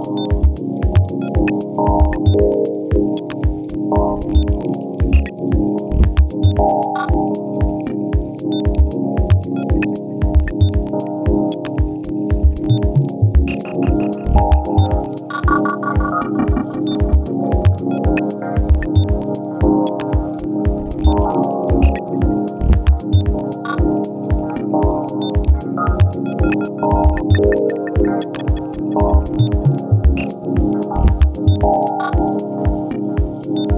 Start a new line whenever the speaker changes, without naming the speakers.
Thank you. you